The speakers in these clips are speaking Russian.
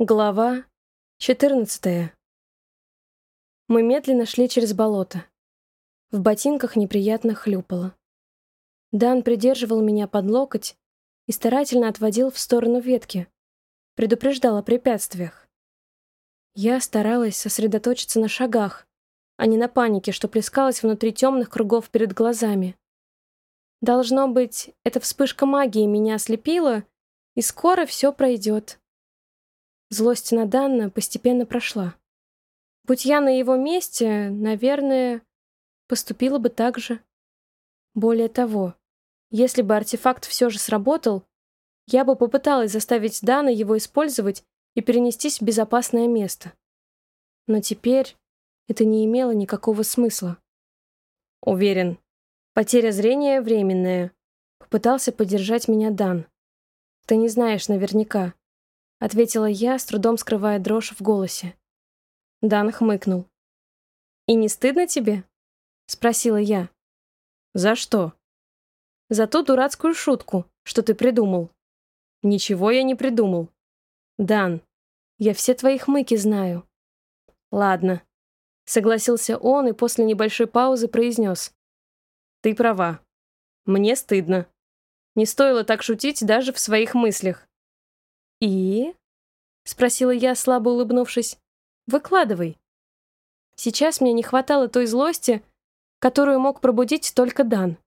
Глава 14 Мы медленно шли через болото. В ботинках неприятно хлюпало. Дан придерживал меня под локоть и старательно отводил в сторону ветки, предупреждал о препятствиях. Я старалась сосредоточиться на шагах, а не на панике, что плескалось внутри темных кругов перед глазами. Должно быть, эта вспышка магии меня ослепила, и скоро все пройдет. Злость на Данна постепенно прошла. Будь я на его месте, наверное, поступила бы так же. Более того, если бы артефакт все же сработал, я бы попыталась заставить Дана его использовать и перенестись в безопасное место. Но теперь это не имело никакого смысла. Уверен, потеря зрения временная. Попытался поддержать меня Дан. Ты не знаешь наверняка. — ответила я, с трудом скрывая дрожь в голосе. Дан хмыкнул. «И не стыдно тебе?» — спросила я. «За что?» «За ту дурацкую шутку, что ты придумал». «Ничего я не придумал». «Дан, я все твои хмыки знаю». «Ладно», — согласился он и после небольшой паузы произнес. «Ты права. Мне стыдно. Не стоило так шутить даже в своих мыслях. «И?» — спросила я, слабо улыбнувшись. «Выкладывай». Сейчас мне не хватало той злости, которую мог пробудить только Дан.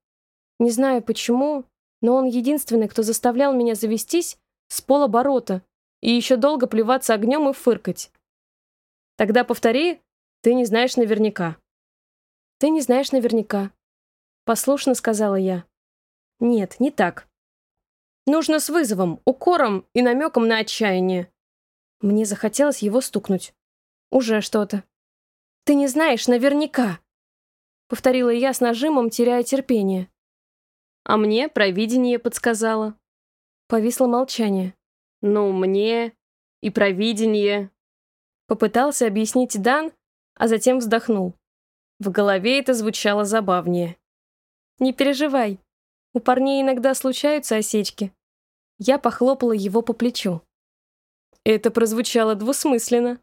Не знаю почему, но он единственный, кто заставлял меня завестись с полоборота и еще долго плеваться огнем и фыркать. Тогда повтори, ты не знаешь наверняка. Ты не знаешь наверняка. Послушно сказала я. Нет, не так. Нужно с вызовом, укором и намеком на отчаяние. Мне захотелось его стукнуть. Уже что-то. «Ты не знаешь наверняка!» Повторила я с нажимом, теряя терпение. А мне провидение подсказало. Повисло молчание. «Ну, мне и провидение...» Попытался объяснить Дан, а затем вздохнул. В голове это звучало забавнее. «Не переживай. У парней иногда случаются осечки. Я похлопала его по плечу. Это прозвучало двусмысленно.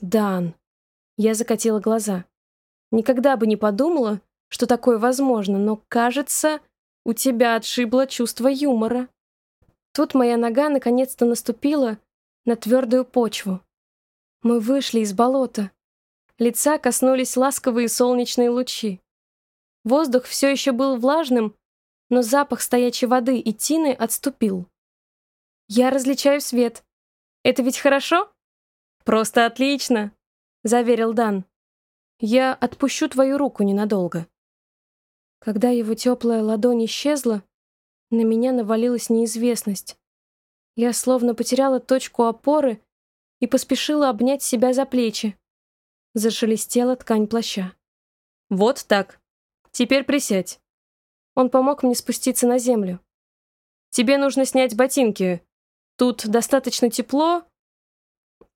«Дан». Я закатила глаза. Никогда бы не подумала, что такое возможно, но, кажется, у тебя отшибло чувство юмора. Тут моя нога наконец-то наступила на твердую почву. Мы вышли из болота. Лица коснулись ласковые солнечные лучи. Воздух все еще был влажным, но запах стоячей воды и тины отступил. Я различаю свет. Это ведь хорошо? Просто отлично, заверил Дан. Я отпущу твою руку ненадолго. Когда его теплая ладонь исчезла, на меня навалилась неизвестность. Я словно потеряла точку опоры и поспешила обнять себя за плечи. Зашелестела ткань плаща. «Вот так. Теперь присядь». Он помог мне спуститься на землю. «Тебе нужно снять ботинки, Тут достаточно тепло.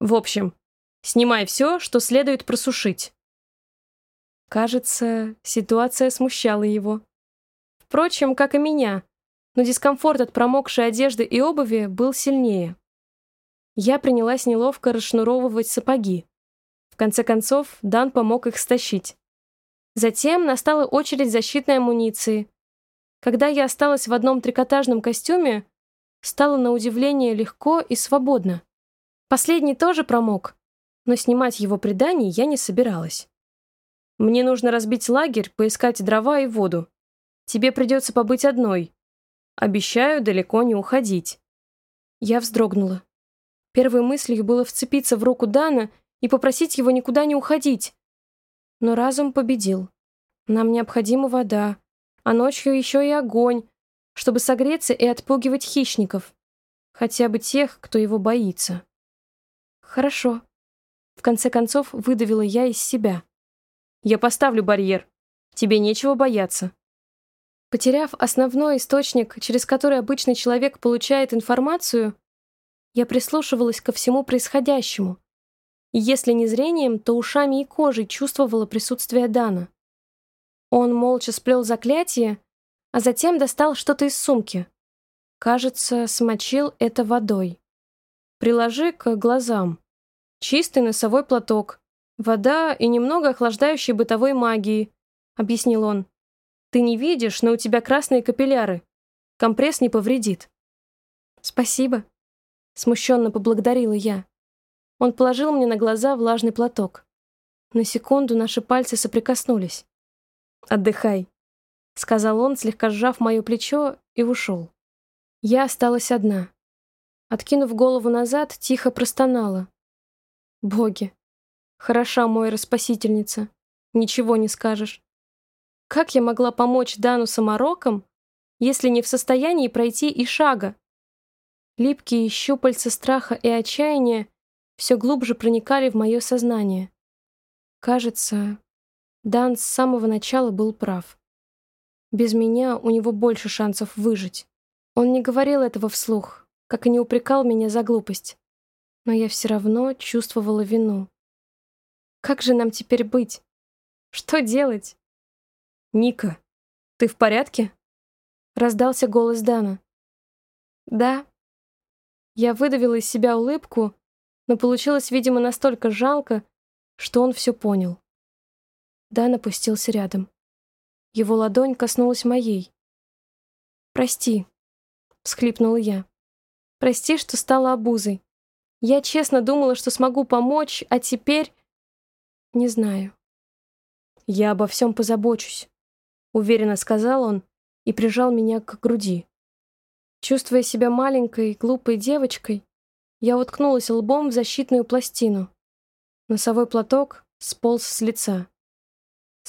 В общем, снимай все, что следует просушить. Кажется, ситуация смущала его. Впрочем, как и меня, но дискомфорт от промокшей одежды и обуви был сильнее. Я принялась неловко расшнуровывать сапоги. В конце концов, Дан помог их стащить. Затем настала очередь защитной амуниции. Когда я осталась в одном трикотажном костюме, стало на удивление легко и свободно. Последний тоже промок, но снимать его преданий я не собиралась. Мне нужно разбить лагерь, поискать дрова и воду. Тебе придется побыть одной. Обещаю далеко не уходить. Я вздрогнула. Первой мыслью было вцепиться в руку Дана и попросить его никуда не уходить. Но разум победил. Нам необходима вода, а ночью еще и огонь, чтобы согреться и отпугивать хищников. Хотя бы тех, кто его боится. Хорошо. В конце концов, выдавила я из себя. Я поставлю барьер. Тебе нечего бояться. Потеряв основной источник, через который обычный человек получает информацию, я прислушивалась ко всему происходящему. И если не зрением, то ушами и кожей чувствовала присутствие Дана. Он молча сплел заклятие, а затем достал что-то из сумки. Кажется, смочил это водой. приложи к глазам. Чистый носовой платок, вода и немного охлаждающей бытовой магии», — объяснил он. «Ты не видишь, но у тебя красные капилляры. Компресс не повредит». «Спасибо», — смущенно поблагодарила я. Он положил мне на глаза влажный платок. На секунду наши пальцы соприкоснулись. «Отдыхай», — сказал он, слегка сжав мое плечо, и ушел. Я осталась одна. Откинув голову назад, тихо простонала. «Боги! Хороша моя распасительница. Ничего не скажешь. Как я могла помочь Дану саморокам, если не в состоянии пройти и шага?» Липкие щупальца страха и отчаяния все глубже проникали в мое сознание. Кажется, Дан с самого начала был прав. Без меня у него больше шансов выжить. Он не говорил этого вслух, как и не упрекал меня за глупость. Но я все равно чувствовала вину. Как же нам теперь быть? Что делать? «Ника, ты в порядке?» Раздался голос Дана. «Да». Я выдавила из себя улыбку но получилось, видимо, настолько жалко, что он все понял. Дан опустился рядом. Его ладонь коснулась моей. «Прости», — всхлипнула я. «Прости, что стала обузой. Я честно думала, что смогу помочь, а теперь... Не знаю». «Я обо всем позабочусь», — уверенно сказал он и прижал меня к груди. Чувствуя себя маленькой, глупой девочкой, я уткнулась лбом в защитную пластину. Носовой платок сполз с лица.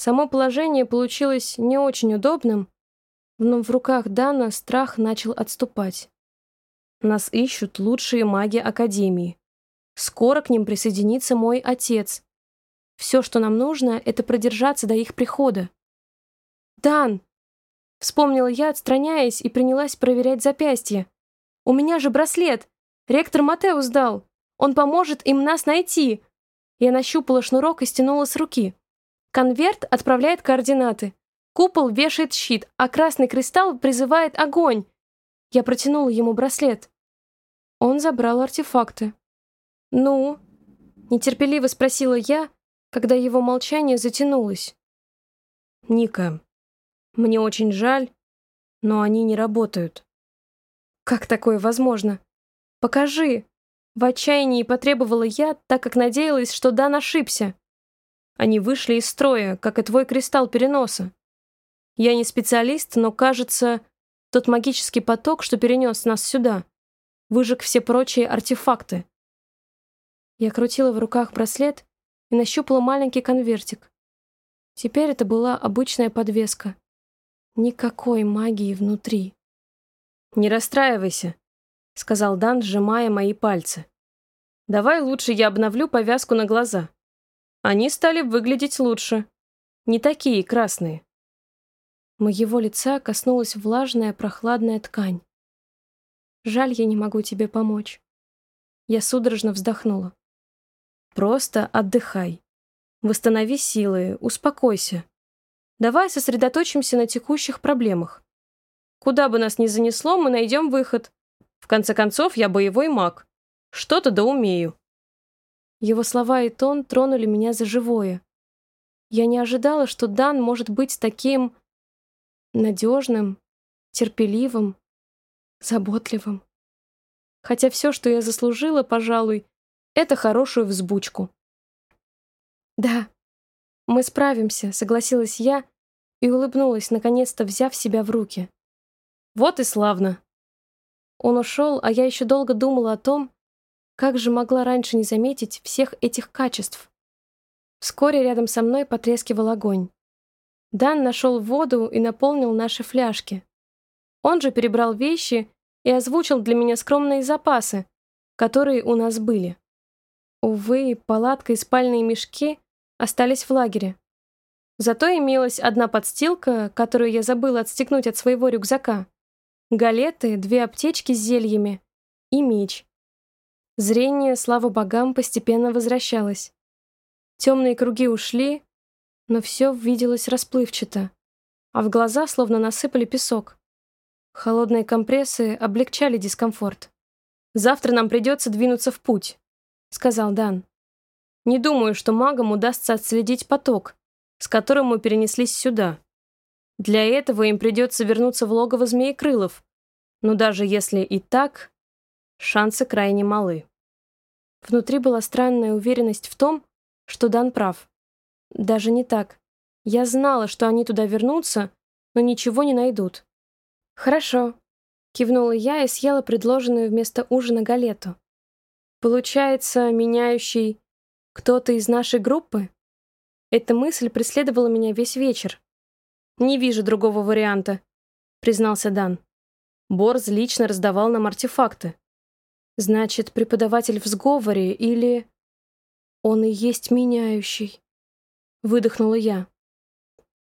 Само положение получилось не очень удобным, но в руках Дана страх начал отступать. Нас ищут лучшие маги Академии. Скоро к ним присоединится мой отец. Все, что нам нужно, это продержаться до их прихода. «Дан!» Вспомнила я, отстраняясь, и принялась проверять запястье. «У меня же браслет! Ректор Матеус дал. Он поможет им нас найти. Я нащупала шнурок и стянула с руки. Конверт отправляет координаты. Купол вешает щит, а красный кристалл призывает огонь. Я протянула ему браслет. Он забрал артефакты. «Ну?» — нетерпеливо спросила я, когда его молчание затянулось. «Ника, мне очень жаль, но они не работают». «Как такое возможно?» «Покажи!» В отчаянии потребовала я, так как надеялась, что Дан ошибся. Они вышли из строя, как и твой кристалл переноса. Я не специалист, но, кажется, тот магический поток, что перенес нас сюда, выжег все прочие артефакты. Я крутила в руках браслет и нащупала маленький конвертик. Теперь это была обычная подвеска. Никакой магии внутри. «Не расстраивайся», — сказал Дан, сжимая мои пальцы. «Давай лучше я обновлю повязку на глаза. Они стали выглядеть лучше. Не такие красные». Моего лица коснулась влажная прохладная ткань. «Жаль, я не могу тебе помочь». Я судорожно вздохнула. «Просто отдыхай. Восстанови силы, успокойся. Давай сосредоточимся на текущих проблемах. Куда бы нас ни занесло, мы найдем выход. В конце концов, я боевой маг. Что-то да умею». Его слова и тон тронули меня за живое. Я не ожидала, что Дан может быть таким... надежным, терпеливым, заботливым. Хотя все, что я заслужила, пожалуй, это хорошую взбучку. «Да, мы справимся», — согласилась я и улыбнулась, наконец-то взяв себя в руки. «Вот и славно», он ушел, а я еще долго думала о том, как же могла раньше не заметить всех этих качеств. Вскоре рядом со мной потрескивал огонь. Дан нашел воду и наполнил наши фляжки. Он же перебрал вещи и озвучил для меня скромные запасы, которые у нас были. Увы, палатка и спальные мешки остались в лагере. Зато имелась одна подстилка, которую я забыла отстегнуть от своего рюкзака галеты, две аптечки с зельями и меч. Зрение, слава богам, постепенно возвращалось. Темные круги ушли, но все виделось расплывчато, а в глаза словно насыпали песок. Холодные компрессы облегчали дискомфорт. Завтра нам придется двинуться в путь», — сказал Дан. «Не думаю, что магам удастся отследить поток, с которым мы перенеслись сюда. Для этого им придется вернуться в логово Змеекрылов, но даже если и так, шансы крайне малы». Внутри была странная уверенность в том, что Дан прав. Даже не так. Я знала, что они туда вернутся, но ничего не найдут. «Хорошо», — кивнула я и съела предложенную вместо ужина галету. «Получается, меняющий кто-то из нашей группы?» Эта мысль преследовала меня весь вечер. «Не вижу другого варианта», — признался Дан. Борз лично раздавал нам артефакты. «Значит, преподаватель в сговоре или...» «Он и есть меняющий», — выдохнула я.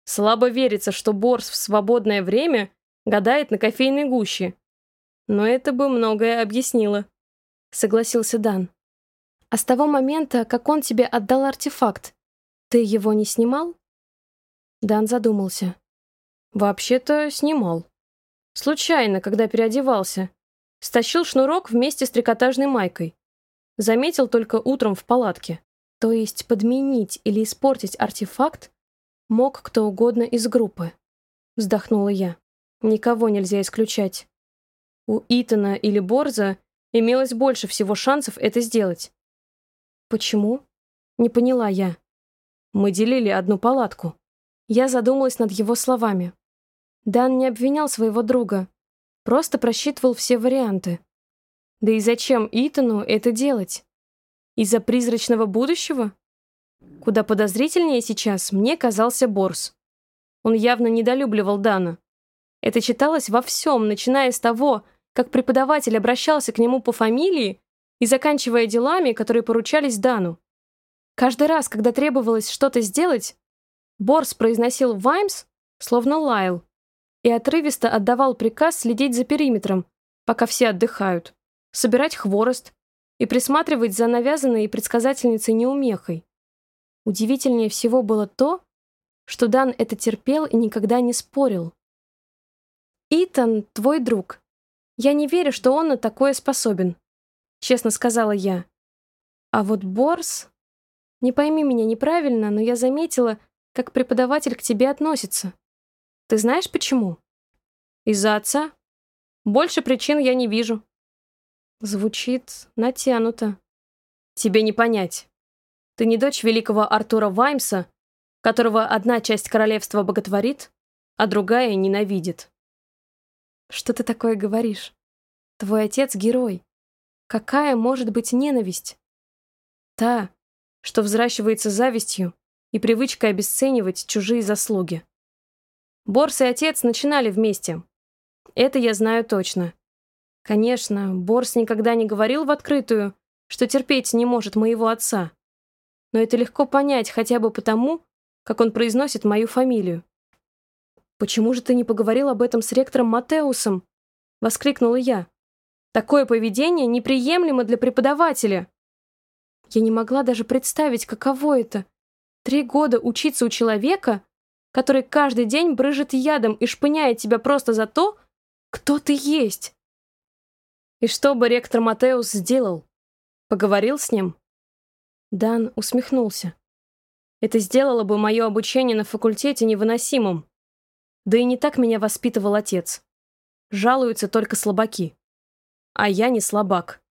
Слабо верится, что Борс в свободное время гадает на кофейной гуще. Но это бы многое объяснило. Согласился Дан. А с того момента, как он тебе отдал артефакт, ты его не снимал? Дан задумался. Вообще-то снимал. Случайно, когда переодевался. Стащил шнурок вместе с трикотажной майкой. Заметил только утром в палатке. То есть подменить или испортить артефакт мог кто угодно из группы. Вздохнула я. Никого нельзя исключать. У Итана или Борза имелось больше всего шансов это сделать. Почему? Не поняла я. Мы делили одну палатку. Я задумалась над его словами. Дан не обвинял своего друга, просто просчитывал все варианты. Да и зачем Итану это делать? Из-за призрачного будущего? Куда подозрительнее сейчас мне казался Борс. Он явно недолюбливал Дана. Это читалось во всем, начиная с того, как преподаватель обращался к нему по фамилии и заканчивая делами, которые поручались Дану. Каждый раз, когда требовалось что-то сделать, Борс произносил «Ваймс», словно лаял, и отрывисто отдавал приказ следить за периметром, пока все отдыхают, собирать хворост и присматривать за навязанной предсказательницей неумехой. Удивительнее всего было то, что Дан это терпел и никогда не спорил. «Итан — твой друг. Я не верю, что он на такое способен», — честно сказала я. А вот Борс... Не пойми меня неправильно, но я заметила, как преподаватель к тебе относится. Ты знаешь почему? Из-за отца? Больше причин я не вижу. Звучит натянуто. Тебе не понять. Ты не дочь великого Артура Ваймса, которого одна часть королевства боготворит, а другая ненавидит. Что ты такое говоришь? Твой отец — герой. Какая может быть ненависть? Та, что взращивается завистью и привычкой обесценивать чужие заслуги. Борс и отец начинали вместе. Это я знаю точно. Конечно, Борс никогда не говорил в открытую, что терпеть не может моего отца но это легко понять хотя бы потому, как он произносит мою фамилию. «Почему же ты не поговорил об этом с ректором Матеусом?» — воскликнула я. «Такое поведение неприемлемо для преподавателя». Я не могла даже представить, каково это — три года учиться у человека, который каждый день брыжет ядом и шпыняет тебя просто за то, кто ты есть. И что бы ректор Матеус сделал? Поговорил с ним? Дан усмехнулся. Это сделало бы мое обучение на факультете невыносимым. Да и не так меня воспитывал отец. Жалуются только слабаки. А я не слабак.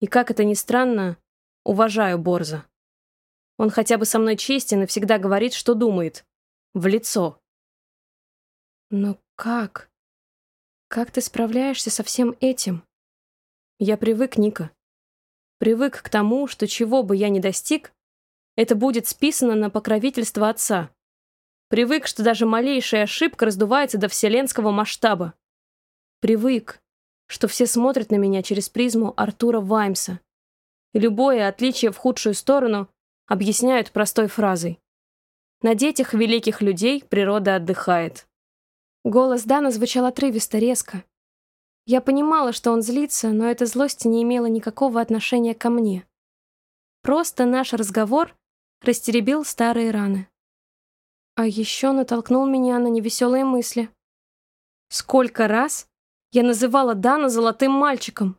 И как это ни странно, уважаю Борза. Он хотя бы со мной честен и всегда говорит, что думает. В лицо. Но как? Как ты справляешься со всем этим? Я привык, Ника. Привык к тому, что чего бы я ни достиг, это будет списано на покровительство отца. Привык, что даже малейшая ошибка раздувается до вселенского масштаба. Привык, что все смотрят на меня через призму Артура Ваймса. И любое отличие в худшую сторону объясняют простой фразой. На детях великих людей природа отдыхает. Голос Дана звучал отрывисто, резко. Я понимала, что он злится, но эта злость не имела никакого отношения ко мне. Просто наш разговор растеребил старые раны. А еще натолкнул меня на невеселые мысли. Сколько раз я называла Дана золотым мальчиком?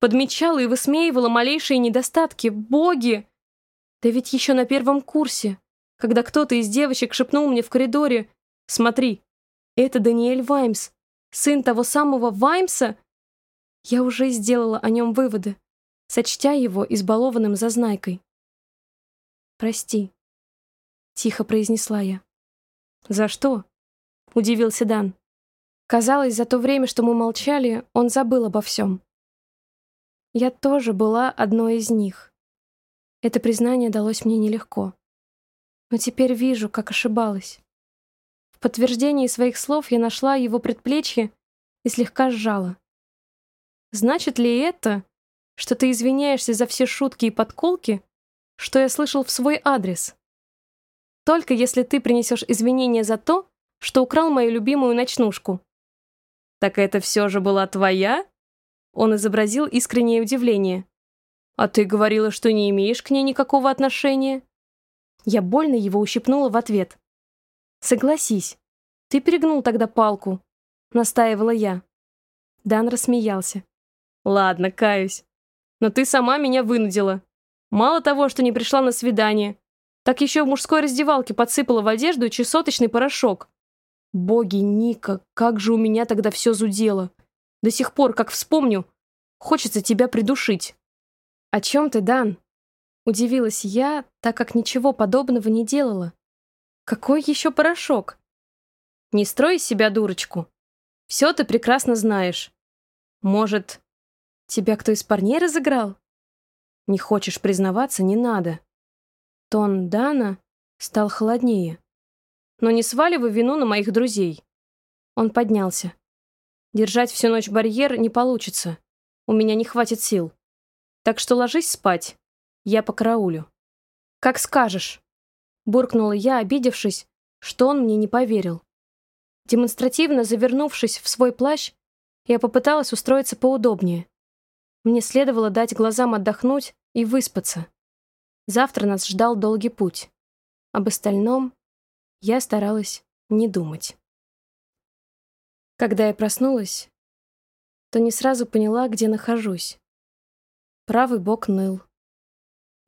Подмечала и высмеивала малейшие недостатки. Боги! Да ведь еще на первом курсе, когда кто-то из девочек шепнул мне в коридоре «Смотри, это Даниэль Ваймс, сын того самого Ваймса?» Я уже сделала о нем выводы, сочтя его избалованным зазнайкой. «Прости», — тихо произнесла я. «За что?» — удивился Дан. Казалось, за то время, что мы молчали, он забыл обо всем. Я тоже была одной из них. Это признание далось мне нелегко. Но теперь вижу, как ошибалась. В подтверждении своих слов я нашла его предплечье и слегка сжала. Значит ли это, что ты извиняешься за все шутки и подколки, что я слышал в свой адрес. Только если ты принесешь извинения за то, что украл мою любимую ночнушку. Так это все же была твоя? Он изобразил искреннее удивление. А ты говорила, что не имеешь к ней никакого отношения? Я больно его ущипнула в ответ. Согласись, ты перегнул тогда палку, настаивала я. Дан рассмеялся. Ладно, каюсь. Но ты сама меня вынудила. Мало того, что не пришла на свидание, так еще в мужской раздевалке подсыпала в одежду чесоточный порошок. Боги, Ника, как же у меня тогда все зудело. До сих пор, как вспомню, хочется тебя придушить. «О чем ты, Дан?» Удивилась я, так как ничего подобного не делала. «Какой еще порошок?» «Не строй из себя дурочку. Все ты прекрасно знаешь. Может, тебя кто из парней разыграл?» Не хочешь признаваться, не надо. Тон Дана стал холоднее. Но не сваливай вину на моих друзей. Он поднялся. Держать всю ночь барьер не получится. У меня не хватит сил. Так что ложись спать. Я по караулю. Как скажешь. Буркнула я, обидевшись, что он мне не поверил. Демонстративно завернувшись в свой плащ, я попыталась устроиться поудобнее. Мне следовало дать глазам отдохнуть и выспаться. Завтра нас ждал долгий путь. Об остальном я старалась не думать. Когда я проснулась, то не сразу поняла, где нахожусь. Правый бок ныл.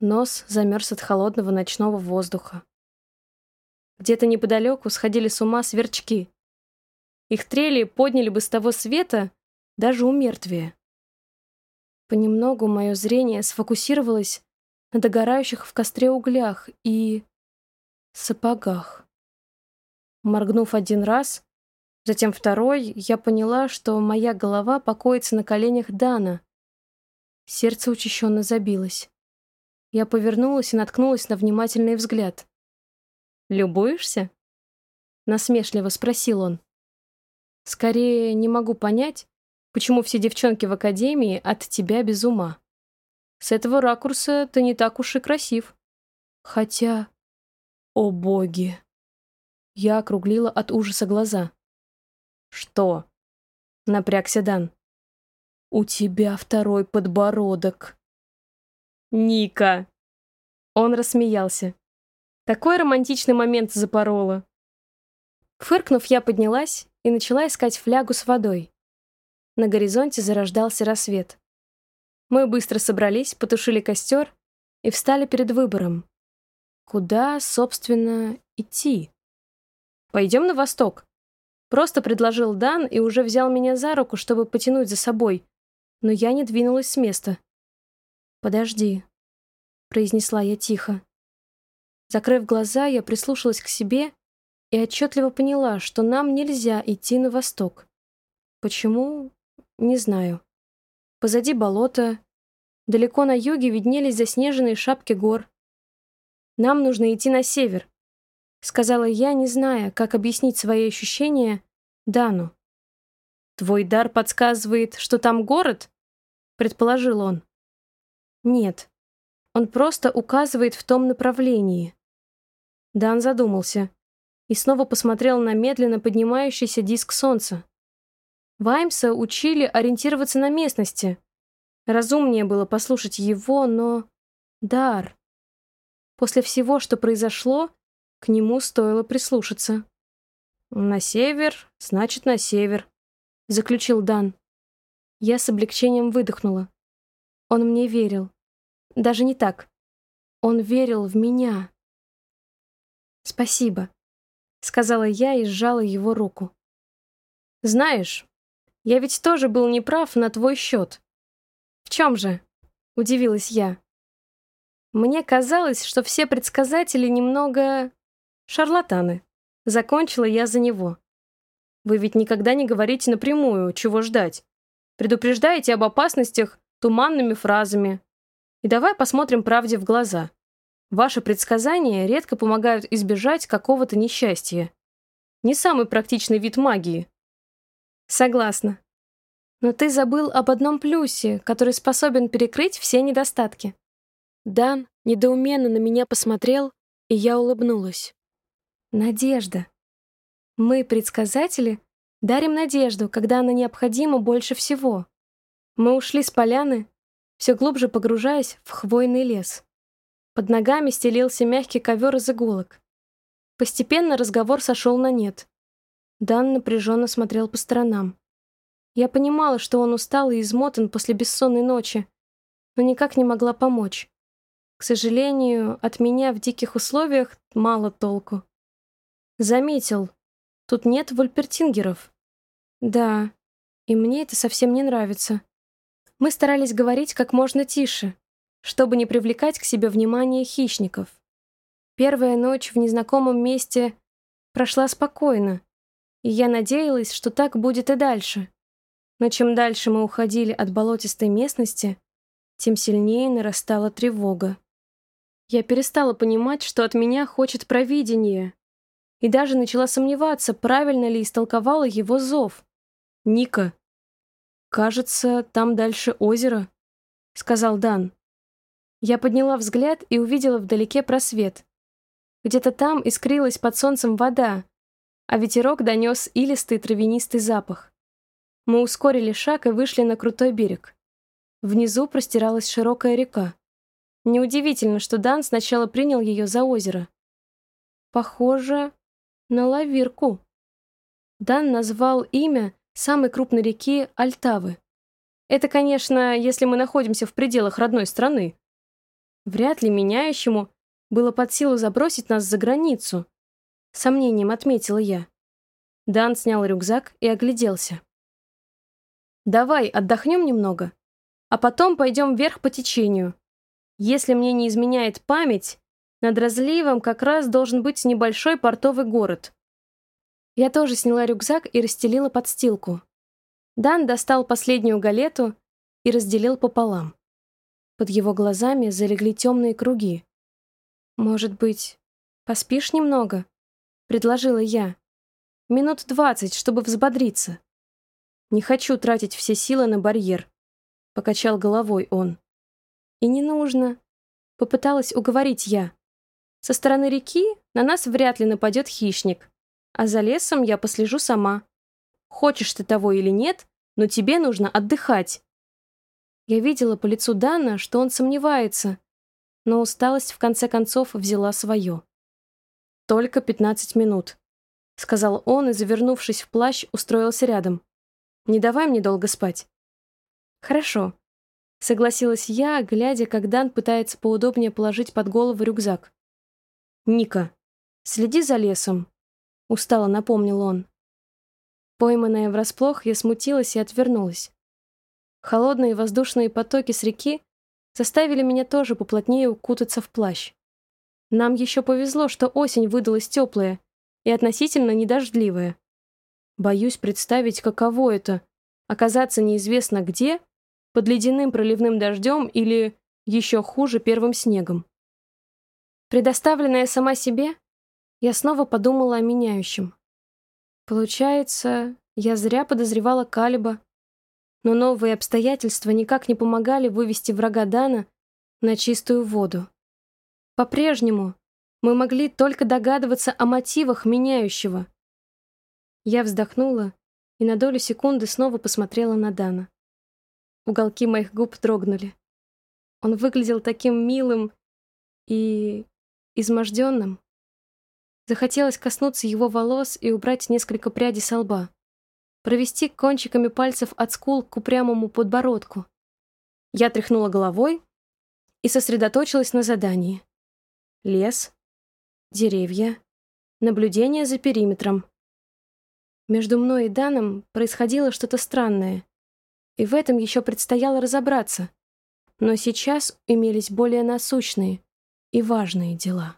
Нос замерз от холодного ночного воздуха. Где-то неподалеку сходили с ума сверчки. Их трели подняли бы с того света даже у мертвия. Понемногу мое зрение сфокусировалось на догорающих в костре углях и... сапогах. Моргнув один раз, затем второй, я поняла, что моя голова покоится на коленях Дана. Сердце учащенно забилось. Я повернулась и наткнулась на внимательный взгляд. «Любуешься?» Насмешливо спросил он. «Скорее, не могу понять, Почему все девчонки в академии от тебя без ума? С этого ракурса ты не так уж и красив. Хотя... О боги! Я округлила от ужаса глаза. Что? Напрягся Дан. У тебя второй подбородок. Ника! Он рассмеялся. Такой романтичный момент запорола. Фыркнув, я поднялась и начала искать флягу с водой. На горизонте зарождался рассвет. Мы быстро собрались, потушили костер и встали перед выбором. Куда, собственно, идти? Пойдем на восток. Просто предложил Дан и уже взял меня за руку, чтобы потянуть за собой, но я не двинулась с места. «Подожди», — произнесла я тихо. Закрыв глаза, я прислушалась к себе и отчетливо поняла, что нам нельзя идти на восток. Почему? Не знаю. Позади болото. Далеко на юге виднелись заснеженные шапки гор. Нам нужно идти на север, сказала я, не зная, как объяснить свои ощущения Дану. Твой дар подсказывает, что там город? предположил он. Нет. Он просто указывает в том направлении. Дан задумался и снова посмотрел на медленно поднимающийся диск солнца. Ваймса учили ориентироваться на местности. Разумнее было послушать его, но... Дар. После всего, что произошло, к нему стоило прислушаться. «На север, значит, на север», — заключил Дан. Я с облегчением выдохнула. Он мне верил. Даже не так. Он верил в меня. «Спасибо», — сказала я и сжала его руку. «Знаешь, я ведь тоже был неправ на твой счет». «В чем же?» — удивилась я. «Мне казалось, что все предсказатели немного... шарлатаны». Закончила я за него. «Вы ведь никогда не говорите напрямую, чего ждать. Предупреждаете об опасностях туманными фразами. И давай посмотрим правде в глаза. Ваши предсказания редко помогают избежать какого-то несчастья. Не самый практичный вид магии. Согласна. Но ты забыл об одном плюсе, который способен перекрыть все недостатки. Дан недоуменно на меня посмотрел, и я улыбнулась. Надежда. Мы, предсказатели, дарим надежду, когда она необходима больше всего. Мы ушли с поляны, все глубже погружаясь в хвойный лес. Под ногами стелился мягкий ковер из иголок. Постепенно разговор сошел на нет. Дан напряженно смотрел по сторонам. Я понимала, что он устал и измотан после бессонной ночи, но никак не могла помочь. К сожалению, от меня в диких условиях мало толку. Заметил, тут нет вольпертингеров. Да, и мне это совсем не нравится. Мы старались говорить как можно тише, чтобы не привлекать к себе внимание хищников. Первая ночь в незнакомом месте прошла спокойно, и я надеялась, что так будет и дальше. Но чем дальше мы уходили от болотистой местности, тем сильнее нарастала тревога. Я перестала понимать, что от меня хочет провидение, и даже начала сомневаться, правильно ли истолковала его зов. «Ника, кажется, там дальше озеро», — сказал Дан. Я подняла взгляд и увидела вдалеке просвет. Где-то там искрилась под солнцем вода, а ветерок донес илистый травянистый запах. Мы ускорили шаг и вышли на крутой берег. Внизу простиралась широкая река. Неудивительно, что Дан сначала принял ее за озеро. Похоже на лавирку. Дан назвал имя самой крупной реки Альтавы. Это, конечно, если мы находимся в пределах родной страны. Вряд ли меняющему было под силу забросить нас за границу. Сомнением отметила я. Дан снял рюкзак и огляделся. «Давай отдохнем немного, а потом пойдем вверх по течению. Если мне не изменяет память, над разливом как раз должен быть небольшой портовый город». Я тоже сняла рюкзак и расстелила подстилку. Дан достал последнюю галету и разделил пополам. Под его глазами залегли темные круги. «Может быть, поспишь немного?» — предложила я. «Минут двадцать, чтобы взбодриться». «Не хочу тратить все силы на барьер», — покачал головой он. «И не нужно», — попыталась уговорить я. «Со стороны реки на нас вряд ли нападет хищник, а за лесом я послежу сама. Хочешь ты того или нет, но тебе нужно отдыхать. Я видела по лицу Дана, что он сомневается, но усталость в конце концов взяла свое. «Только пятнадцать минут», — сказал он и, завернувшись в плащ, устроился рядом. «Не давай мне долго спать». «Хорошо», — согласилась я, глядя, как Дан пытается поудобнее положить под голову рюкзак. «Ника, следи за лесом», — устало напомнил он. Пойманная врасплох, я смутилась и отвернулась. Холодные воздушные потоки с реки заставили меня тоже поплотнее укутаться в плащ. Нам еще повезло, что осень выдалась теплая и относительно недождливая. Боюсь представить, каково это — оказаться неизвестно где, под ледяным проливным дождем или, еще хуже, первым снегом. Предоставленная сама себе, я снова подумала о меняющем. Получается, я зря подозревала Калиба, но новые обстоятельства никак не помогали вывести врага Дана на чистую воду. По-прежнему мы могли только догадываться о мотивах меняющего. Я вздохнула и на долю секунды снова посмотрела на Дана. Уголки моих губ дрогнули. Он выглядел таким милым и изможденным. Захотелось коснуться его волос и убрать несколько прядей со лба провести кончиками пальцев от скул к упрямому подбородку. Я тряхнула головой и сосредоточилась на задании. Лес, деревья, наблюдение за периметром. Между мной и Даном происходило что-то странное, и в этом еще предстояло разобраться. Но сейчас имелись более насущные и важные дела.